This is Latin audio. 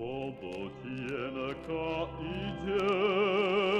Побо тієнка іде.